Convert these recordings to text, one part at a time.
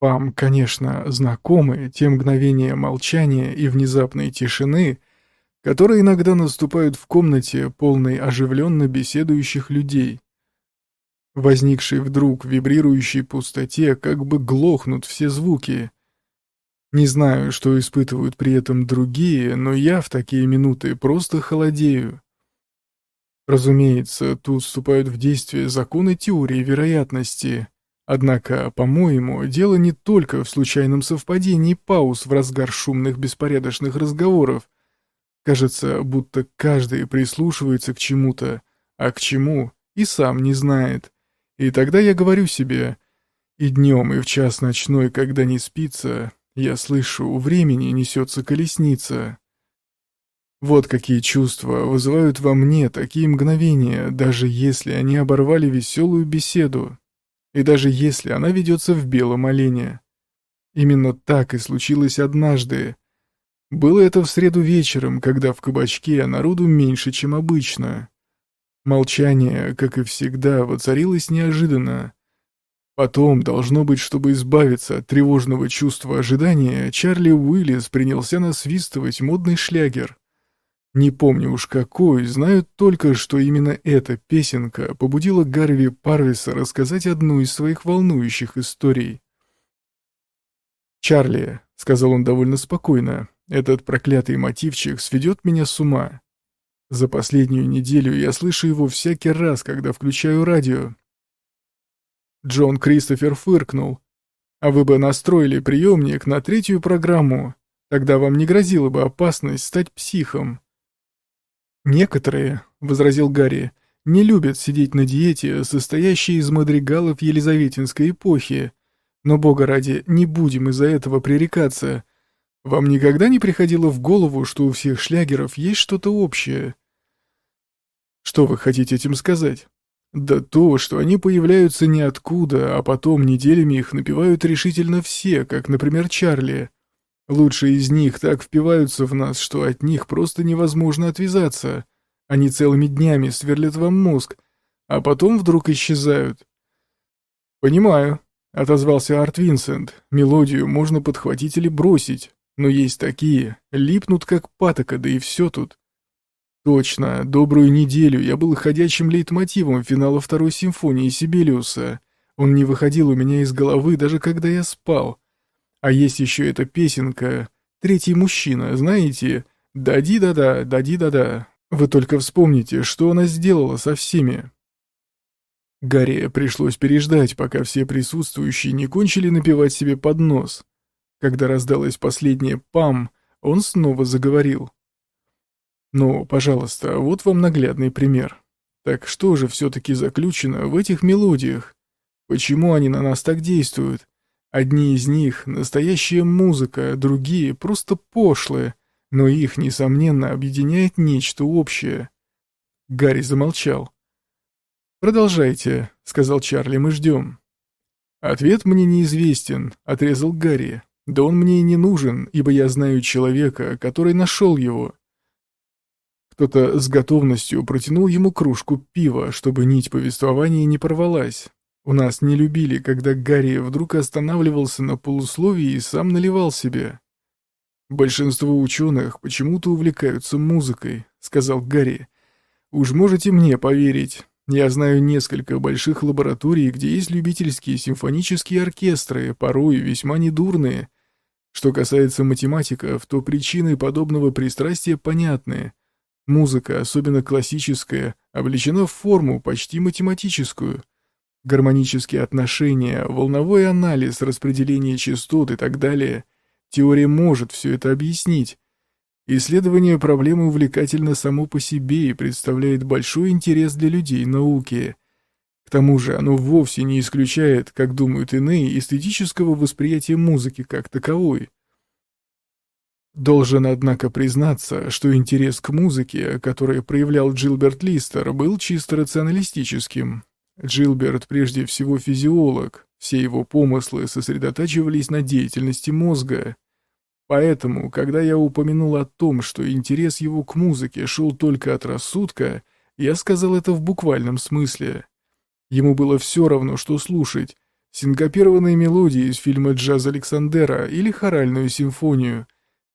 Вам, конечно, знакомы те мгновения молчания и внезапной тишины, которые иногда наступают в комнате, полной оживленно беседующих людей. Возникшей вдруг вибрирующей пустоте как бы глохнут все звуки. Не знаю, что испытывают при этом другие, но я в такие минуты просто холодею. Разумеется, тут вступают в действие законы теории вероятности. Однако, по-моему, дело не только в случайном совпадении пауз в разгар шумных беспорядочных разговоров. Кажется, будто каждый прислушивается к чему-то, а к чему и сам не знает. И тогда я говорю себе, и днем, и в час ночной, когда не спится, я слышу, у времени несется колесница. Вот какие чувства вызывают во мне такие мгновения, даже если они оборвали веселую беседу, и даже если она ведется в белом олене. Именно так и случилось однажды. Было это в среду вечером, когда в кабачке народу меньше, чем обычно. Молчание, как и всегда, воцарилось неожиданно. Потом, должно быть, чтобы избавиться от тревожного чувства ожидания, Чарли Уиллис принялся насвистывать модный шлягер. Не помню уж какой, знаю только, что именно эта песенка побудила Гарви Парвиса рассказать одну из своих волнующих историй. «Чарли», — сказал он довольно спокойно, — «этот проклятый мотивчик сведет меня с ума. За последнюю неделю я слышу его всякий раз, когда включаю радио. Джон Кристофер фыркнул. А вы бы настроили приемник на третью программу. Тогда вам не грозила бы опасность стать психом. Некоторые, — возразил Гарри, — не любят сидеть на диете, состоящей из мадригалов Елизаветинской эпохи. Но, бога ради, не будем из-за этого пререкаться. Вам никогда не приходило в голову, что у всех шлягеров есть что-то общее? Что вы хотите этим сказать? Да то, что они появляются ниоткуда, а потом неделями их напевают решительно все, как, например, Чарли. Лучшие из них так впиваются в нас, что от них просто невозможно отвязаться. Они целыми днями сверлят вам мозг, а потом вдруг исчезают. «Понимаю», — отозвался Арт Винсент. «Мелодию можно подхватить или бросить, но есть такие, липнут как патока, да и все тут. Точно, добрую неделю я был ходячим лейтмотивом финала второй симфонии Сибелиуса. Он не выходил у меня из головы, даже когда я спал. А есть еще эта песенка «Третий мужчина», знаете? «Дади-да-да, дади-да-да». Вы только вспомните, что она сделала со всеми. Гарри пришлось переждать, пока все присутствующие не кончили напевать себе под нос. Когда раздалось последнее «пам», он снова заговорил. Ну, пожалуйста, вот вам наглядный пример. Так что же все-таки заключено в этих мелодиях? Почему они на нас так действуют? Одни из них — настоящая музыка, другие — просто пошлые, но их, несомненно, объединяет нечто общее. Гарри замолчал. «Продолжайте», — сказал Чарли, — «мы ждем». «Ответ мне неизвестен», — отрезал Гарри. «Да он мне и не нужен, ибо я знаю человека, который нашел его. Кто-то с готовностью протянул ему кружку пива, чтобы нить повествования не порвалась. У нас не любили, когда Гарри вдруг останавливался на полусловии и сам наливал себе. «Большинство ученых почему-то увлекаются музыкой», — сказал Гарри. «Уж можете мне поверить. Я знаю несколько больших лабораторий, где есть любительские симфонические оркестры, порой весьма недурные. Что касается математиков, то причины подобного пристрастия понятны. Музыка, особенно классическая, облечена в форму почти математическую. Гармонические отношения, волновой анализ, распределение частот и так далее. Теория может все это объяснить. Исследование проблемы увлекательно само по себе и представляет большой интерес для людей науки. К тому же оно вовсе не исключает, как думают иные, эстетического восприятия музыки как таковой. Должен, однако, признаться, что интерес к музыке, который проявлял Джилберт Листер, был чисто рационалистическим. Джилберт прежде всего физиолог, все его помыслы сосредотачивались на деятельности мозга. Поэтому, когда я упомянул о том, что интерес его к музыке шел только от рассудка, я сказал это в буквальном смысле. Ему было все равно, что слушать, синкопированные мелодии из фильма «Джаз Александера» или хоральную симфонию.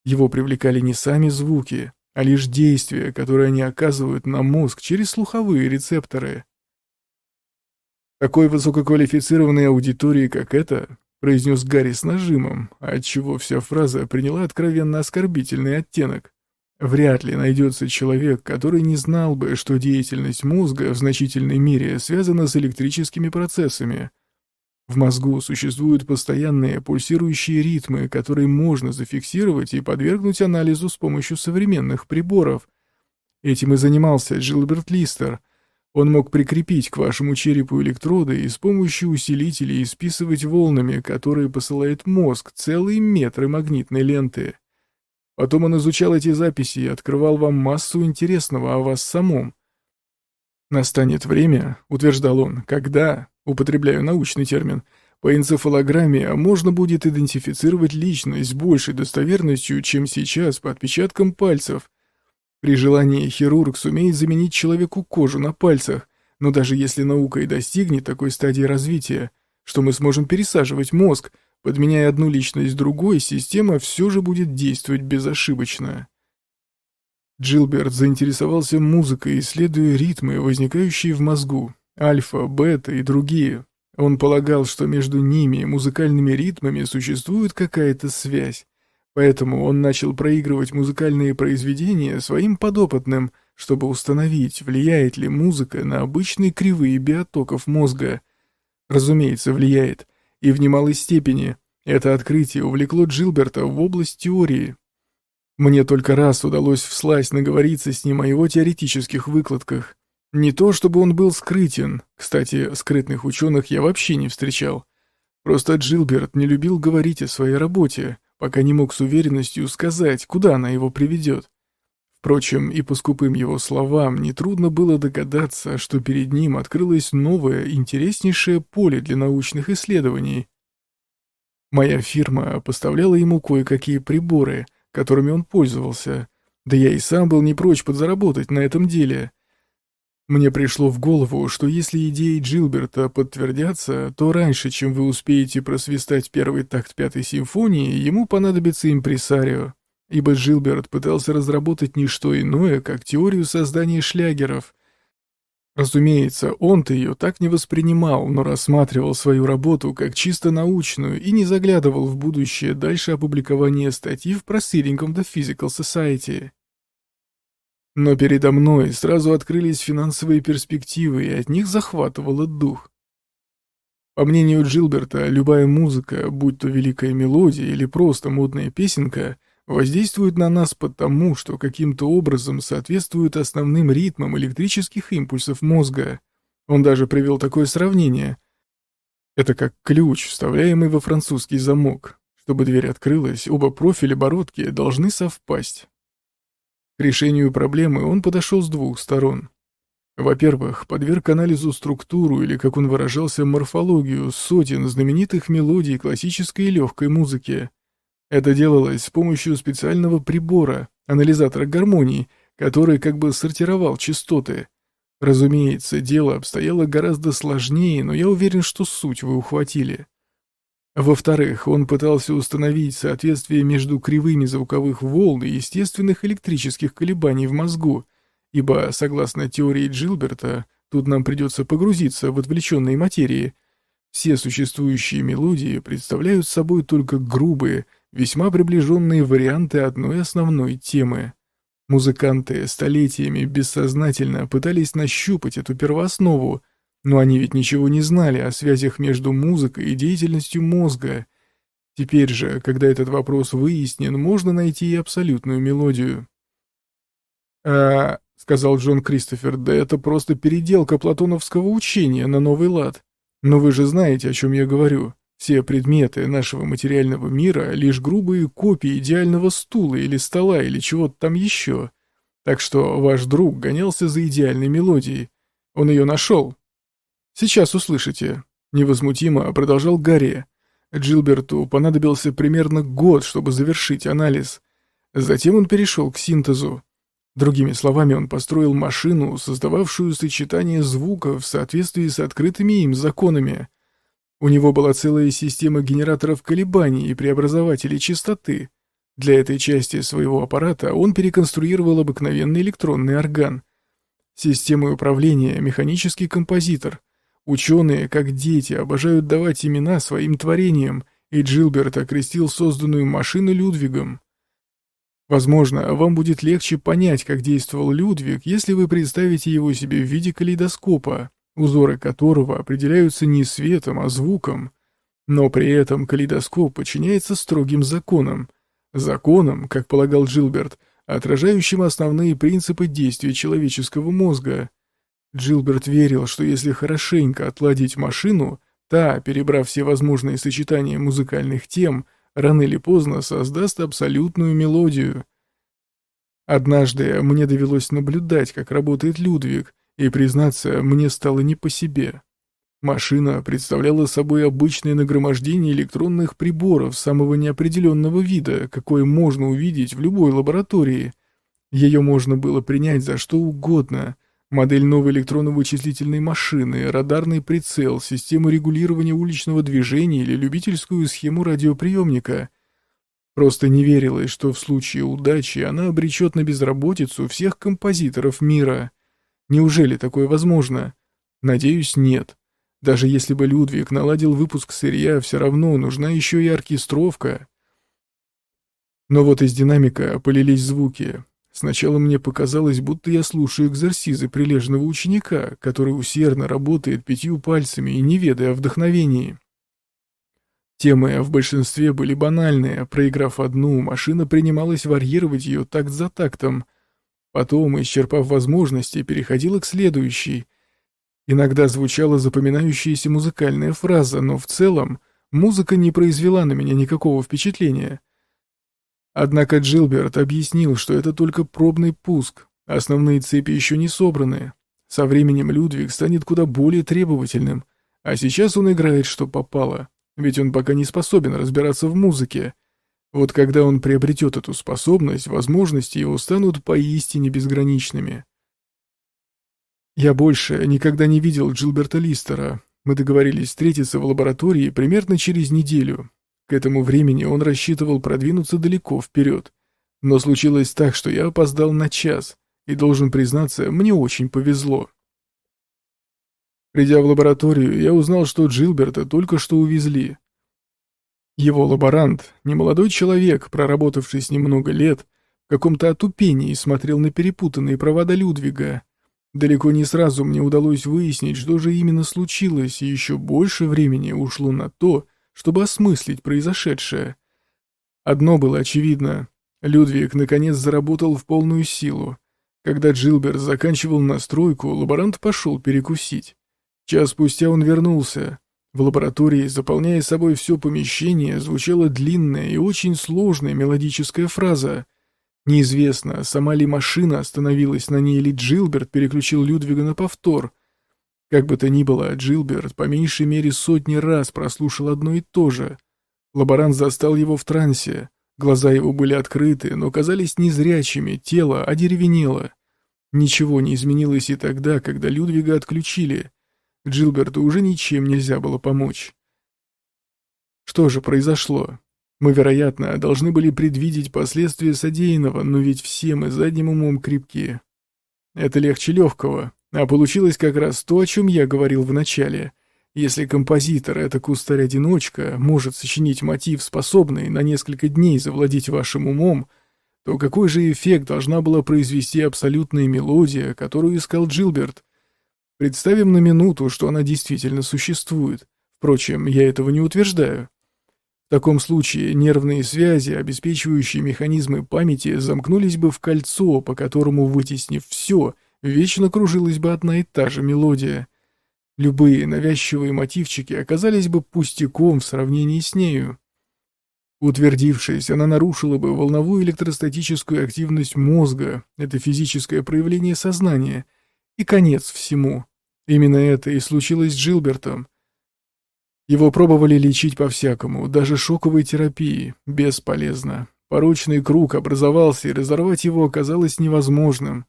Его привлекали не сами звуки, а лишь действия, которые они оказывают на мозг через слуховые рецепторы. Такой высококвалифицированной аудитории, как эта, произнес Гарри с нажимом, отчего вся фраза приняла откровенно оскорбительный оттенок. Вряд ли найдется человек, который не знал бы, что деятельность мозга в значительной мере связана с электрическими процессами. В мозгу существуют постоянные пульсирующие ритмы, которые можно зафиксировать и подвергнуть анализу с помощью современных приборов. Этим и занимался Джилберт Листер. Он мог прикрепить к вашему черепу электроды и с помощью усилителей списывать волнами, которые посылает мозг, целые метры магнитной ленты. Потом он изучал эти записи и открывал вам массу интересного о вас самом. «Настанет время», — утверждал он, — «когда, употребляю научный термин, по энцефалограмме можно будет идентифицировать личность с большей достоверностью, чем сейчас по отпечаткам пальцев. При желании хирург сумеет заменить человеку кожу на пальцах, но даже если наука и достигнет такой стадии развития, что мы сможем пересаживать мозг, Подменяя одну личность другой, система все же будет действовать безошибочно. Джилберт заинтересовался музыкой, исследуя ритмы, возникающие в мозгу, альфа, бета и другие. Он полагал, что между ними и музыкальными ритмами существует какая-то связь. Поэтому он начал проигрывать музыкальные произведения своим подопытным, чтобы установить, влияет ли музыка на обычные кривые биотоков мозга. Разумеется, влияет и в немалой степени это открытие увлекло Джилберта в область теории. Мне только раз удалось всласть наговориться с ним о его теоретических выкладках. Не то чтобы он был скрытен, кстати, скрытных ученых я вообще не встречал. Просто Джилберт не любил говорить о своей работе, пока не мог с уверенностью сказать, куда она его приведет. Впрочем, и по скупым его словам нетрудно было догадаться, что перед ним открылось новое, интереснейшее поле для научных исследований. Моя фирма поставляла ему кое-какие приборы, которыми он пользовался, да я и сам был не прочь подзаработать на этом деле. Мне пришло в голову, что если идеи Джилберта подтвердятся, то раньше, чем вы успеете просвистать первый такт пятой симфонии, ему понадобится импресарио ибо Джилберт пытался разработать не что иное, как теорию создания шлягеров. Разумеется, он-то ее так не воспринимал, но рассматривал свою работу как чисто научную и не заглядывал в будущее дальше опубликования статьи в of the Physical Society. Но передо мной сразу открылись финансовые перспективы, и от них захватывало дух. По мнению Джилберта, любая музыка, будь то великая мелодия или просто модная песенка, воздействуют на нас потому, что каким-то образом соответствуют основным ритмам электрических импульсов мозга. Он даже привел такое сравнение. Это как ключ, вставляемый во французский замок. Чтобы дверь открылась, оба профиля бородки должны совпасть. К решению проблемы он подошел с двух сторон. Во-первых, подверг анализу структуру или, как он выражался, морфологию сотен знаменитых мелодий классической и легкой музыки, это делалось с помощью специального прибора, анализатора гармонии, который как бы сортировал частоты. Разумеется, дело обстояло гораздо сложнее, но я уверен, что суть вы ухватили. Во-вторых, он пытался установить соответствие между кривыми звуковых волн и естественных электрических колебаний в мозгу, ибо, согласно теории Джилберта, тут нам придется погрузиться в отвлеченные материи, все существующие мелодии представляют собой только грубые, весьма приближенные варианты одной основной темы. Музыканты столетиями бессознательно пытались нащупать эту первооснову, но они ведь ничего не знали о связях между музыкой и деятельностью мозга. Теперь же, когда этот вопрос выяснен, можно найти и абсолютную мелодию. «А, — сказал Джон Кристофер, — да это просто переделка платоновского учения на новый лад. Но вы же знаете, о чем я говорю. Все предметы нашего материального мира — лишь грубые копии идеального стула или стола или чего-то там еще. Так что ваш друг гонялся за идеальной мелодией. Он ее нашел. Сейчас услышите. Невозмутимо продолжал Гарри. Джилберту понадобился примерно год, чтобы завершить анализ. Затем он перешел к синтезу. Другими словами, он построил машину, создававшую сочетание звуков в соответствии с открытыми им законами. У него была целая система генераторов колебаний и преобразователей частоты. Для этой части своего аппарата он переконструировал обыкновенный электронный орган. Системой управления механический композитор. Ученые, как дети, обожают давать имена своим творениям, и Джилберт окрестил созданную машину Людвигом. Возможно, вам будет легче понять, как действовал Людвиг, если вы представите его себе в виде калейдоскопа, узоры которого определяются не светом, а звуком. Но при этом калейдоскоп подчиняется строгим законам. Законам, как полагал Джилберт, отражающим основные принципы действия человеческого мозга. Джилберт верил, что если хорошенько отладить машину, та, перебрав все возможные сочетания музыкальных тем, рано или поздно создаст абсолютную мелодию. Однажды мне довелось наблюдать, как работает Людвиг, и, признаться, мне стало не по себе. Машина представляла собой обычное нагромождение электронных приборов самого неопределенного вида, какое можно увидеть в любой лаборатории. Ее можно было принять за что угодно. Модель новой электронно-вычислительной машины, радарный прицел, систему регулирования уличного движения или любительскую схему радиоприемника. Просто не верилось, что в случае удачи она обречет на безработицу всех композиторов мира. Неужели такое возможно? Надеюсь, нет. Даже если бы Людвиг наладил выпуск сырья, все равно нужна еще и оркестровка. Но вот из динамика полились звуки. Сначала мне показалось, будто я слушаю экзорсизы прилежного ученика, который усердно работает пятью пальцами и не ведая вдохновении. Темы в большинстве были банальные. Проиграв одну, машина принималась варьировать ее такт за тактом. Потом, исчерпав возможности, переходила к следующей. Иногда звучала запоминающаяся музыкальная фраза, но в целом музыка не произвела на меня никакого впечатления. Однако Джилберт объяснил, что это только пробный пуск, основные цепи еще не собраны. Со временем Людвиг станет куда более требовательным, а сейчас он играет, что попало, ведь он пока не способен разбираться в музыке. Вот когда он приобретет эту способность, возможности его станут поистине безграничными. Я больше никогда не видел Джилберта Листера. Мы договорились встретиться в лаборатории примерно через неделю, к этому времени он рассчитывал продвинуться далеко вперед. Но случилось так, что я опоздал на час, и, должен признаться, мне очень повезло. Придя в лабораторию, я узнал, что Джилберта только что увезли. Его лаборант, немолодой человек, проработавший с ним много лет, в каком-то отупении смотрел на перепутанные провода Людвига. Далеко не сразу мне удалось выяснить, что же именно случилось, и еще больше времени ушло на то, чтобы осмыслить произошедшее. Одно было очевидно. Людвиг наконец заработал в полную силу. Когда Джилберт заканчивал настройку, лаборант пошел перекусить. Час спустя он вернулся. В лаборатории, заполняя собой все помещение, звучала длинная и очень сложная мелодическая фраза. Неизвестно, сама ли машина остановилась на ней или Джилберт переключил Людвига на повтор — как бы то ни было, Джилберт по меньшей мере сотни раз прослушал одно и то же. Лаборант застал его в трансе. Глаза его были открыты, но казались незрячими, тело одеревенело. Ничего не изменилось и тогда, когда Людвига отключили. Джилберту уже ничем нельзя было помочь. Что же произошло? Мы, вероятно, должны были предвидеть последствия содеянного, но ведь все мы задним умом крепкие. Это легче легкого, а получилось как раз то, о чем я говорил в начале. Если композитор, это кустарь-одиночка, может сочинить мотив, способный на несколько дней завладеть вашим умом, то какой же эффект должна была произвести абсолютная мелодия, которую искал Джилберт? Представим на минуту, что она действительно существует. Впрочем, я этого не утверждаю. В таком случае нервные связи, обеспечивающие механизмы памяти, замкнулись бы в кольцо, по которому, вытеснив все, вечно кружилась бы одна и та же мелодия. Любые навязчивые мотивчики оказались бы пустяком в сравнении с нею. Утвердившись, она нарушила бы волновую электростатическую активность мозга, это физическое проявление сознания, и конец всему. Именно это и случилось с Джилбертом. Его пробовали лечить по-всякому, даже шоковой терапии, бесполезно. Порочный круг образовался, и разорвать его оказалось невозможным.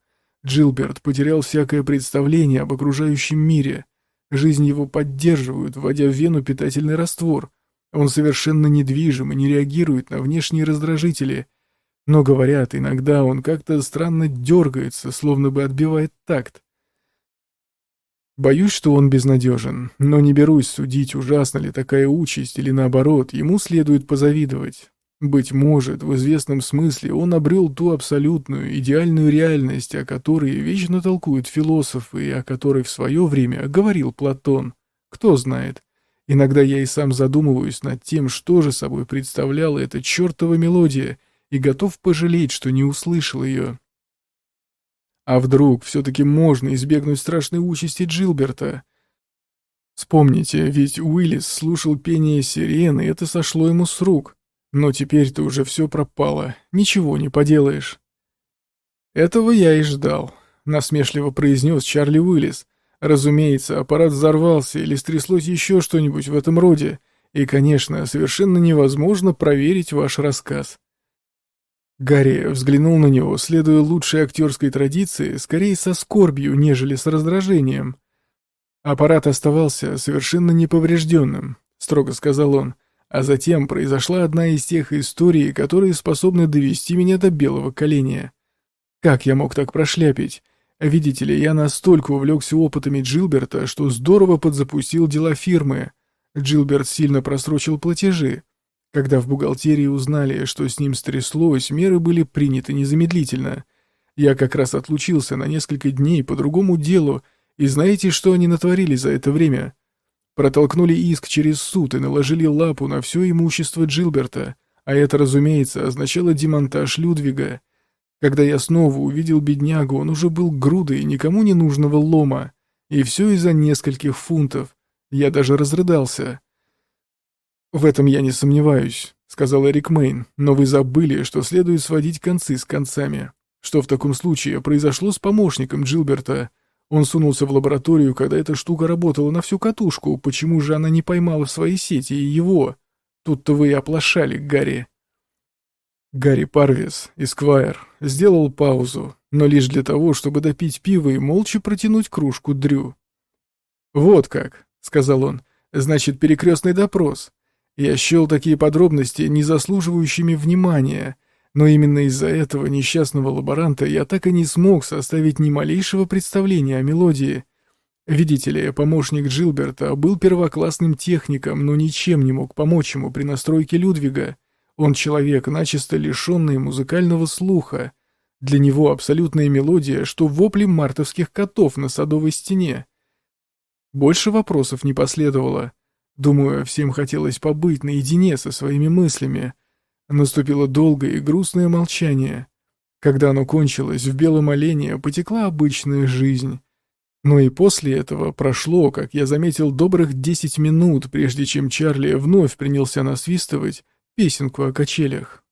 Джилберт потерял всякое представление об окружающем мире. Жизнь его поддерживают, вводя в вену питательный раствор. Он совершенно недвижим и не реагирует на внешние раздражители. Но, говорят, иногда он как-то странно дергается, словно бы отбивает такт. Боюсь, что он безнадежен, но не берусь судить, ужасна ли такая участь, или наоборот, ему следует позавидовать. Быть может, в известном смысле он обрел ту абсолютную, идеальную реальность, о которой вечно толкуют философы и о которой в свое время говорил Платон. Кто знает. Иногда я и сам задумываюсь над тем, что же собой представляла эта чертова мелодия, и готов пожалеть, что не услышал ее. А вдруг все-таки можно избегнуть страшной участи Джилберта? Вспомните, ведь Уиллис слушал пение сирены, и это сошло ему с рук. Но теперь-то уже все пропало, ничего не поделаешь. Этого я и ждал, насмешливо произнес Чарли Уиллис. Разумеется, аппарат взорвался или стряслось еще что-нибудь в этом роде, и, конечно, совершенно невозможно проверить ваш рассказ. Гарри взглянул на него, следуя лучшей актерской традиции, скорее со скорбью, нежели с раздражением. Аппарат оставался совершенно неповрежденным, строго сказал он, а затем произошла одна из тех историй, которые способны довести меня до белого коленя. Как я мог так прошляпить? Видите ли, я настолько увлекся опытами Джилберта, что здорово подзапустил дела фирмы. Джилберт сильно просрочил платежи, когда в бухгалтерии узнали, что с ним стряслось, меры были приняты незамедлительно. Я как раз отлучился на несколько дней по другому делу, и знаете, что они натворили за это время? Протолкнули иск через суд и наложили лапу на все имущество Джилберта, а это, разумеется, означало демонтаж Людвига. Когда я снова увидел беднягу, он уже был грудой никому не нужного лома, и все из-за нескольких фунтов. Я даже разрыдался. «В этом я не сомневаюсь», — сказал Эрик Мейн, «но вы забыли, что следует сводить концы с концами. Что в таком случае произошло с помощником Джилберта? Он сунулся в лабораторию, когда эта штука работала на всю катушку, почему же она не поймала в своей сети и его? Тут-то вы и оплошали, Гарри». Гарри Парвис, Эсквайр, сделал паузу, но лишь для того, чтобы допить пиво и молча протянуть кружку Дрю. «Вот как», — сказал он, — «значит, перекрестный допрос. Я счел такие подробности не заслуживающими внимания, но именно из-за этого несчастного лаборанта я так и не смог составить ни малейшего представления о мелодии. Видите ли, помощник Джилберта был первоклассным техником, но ничем не мог помочь ему при настройке Людвига. Он человек, начисто лишенный музыкального слуха. Для него абсолютная мелодия, что вопли мартовских котов на садовой стене. Больше вопросов не последовало. Думаю, всем хотелось побыть наедине со своими мыслями. Наступило долгое и грустное молчание. Когда оно кончилось, в белом олене потекла обычная жизнь. Но и после этого прошло, как я заметил, добрых десять минут, прежде чем Чарли вновь принялся насвистывать песенку о качелях.